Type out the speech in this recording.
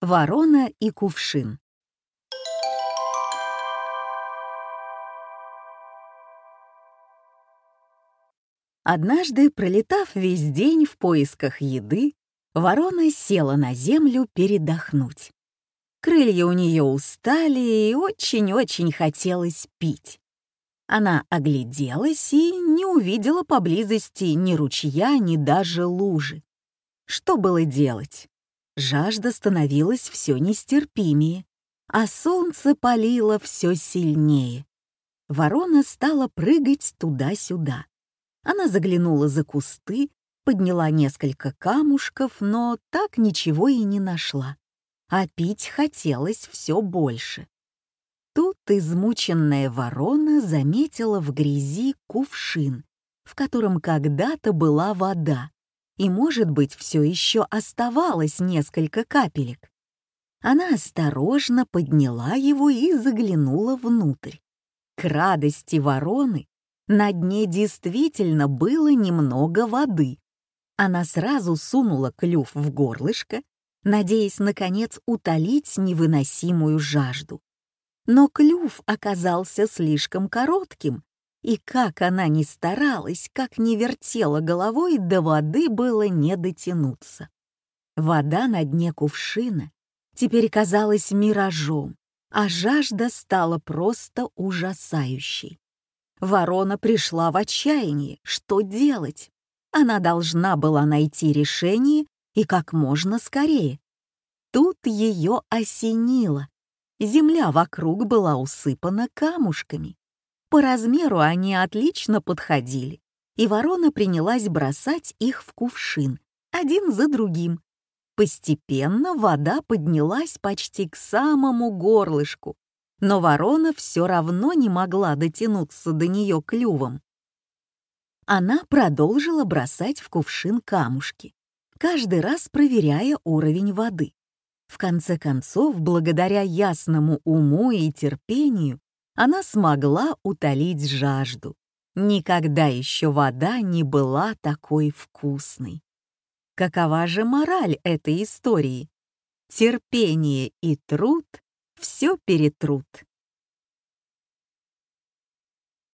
Ворона и кувшин. Однажды, пролетав весь день в поисках еды, ворона села на землю передохнуть. Крылья у нее устали и очень-очень хотелось пить. Она огляделась и не увидела поблизости ни ручья, ни даже лужи. Что было делать? Жажда становилась все нестерпимее, а солнце палило все сильнее. Ворона стала прыгать туда-сюда. Она заглянула за кусты, подняла несколько камушков, но так ничего и не нашла. А пить хотелось все больше. Тут измученная ворона заметила в грязи кувшин, в котором когда-то была вода и, может быть, все еще оставалось несколько капелек. Она осторожно подняла его и заглянула внутрь. К радости вороны на дне действительно было немного воды. Она сразу сунула клюв в горлышко, надеясь, наконец, утолить невыносимую жажду. Но клюв оказался слишком коротким, и как она ни старалась, как ни вертела головой, до воды было не дотянуться. Вода на дне кувшина теперь казалась миражом, а жажда стала просто ужасающей. Ворона пришла в отчаяние. Что делать? Она должна была найти решение и как можно скорее. Тут ее осенило. Земля вокруг была усыпана камушками. По размеру они отлично подходили, и ворона принялась бросать их в кувшин, один за другим. Постепенно вода поднялась почти к самому горлышку, но ворона все равно не могла дотянуться до нее клювом. Она продолжила бросать в кувшин камушки, каждый раз проверяя уровень воды. В конце концов, благодаря ясному уму и терпению, она смогла утолить жажду. Никогда еще вода не была такой вкусной. Какова же мораль этой истории? Терпение и труд все перетрут.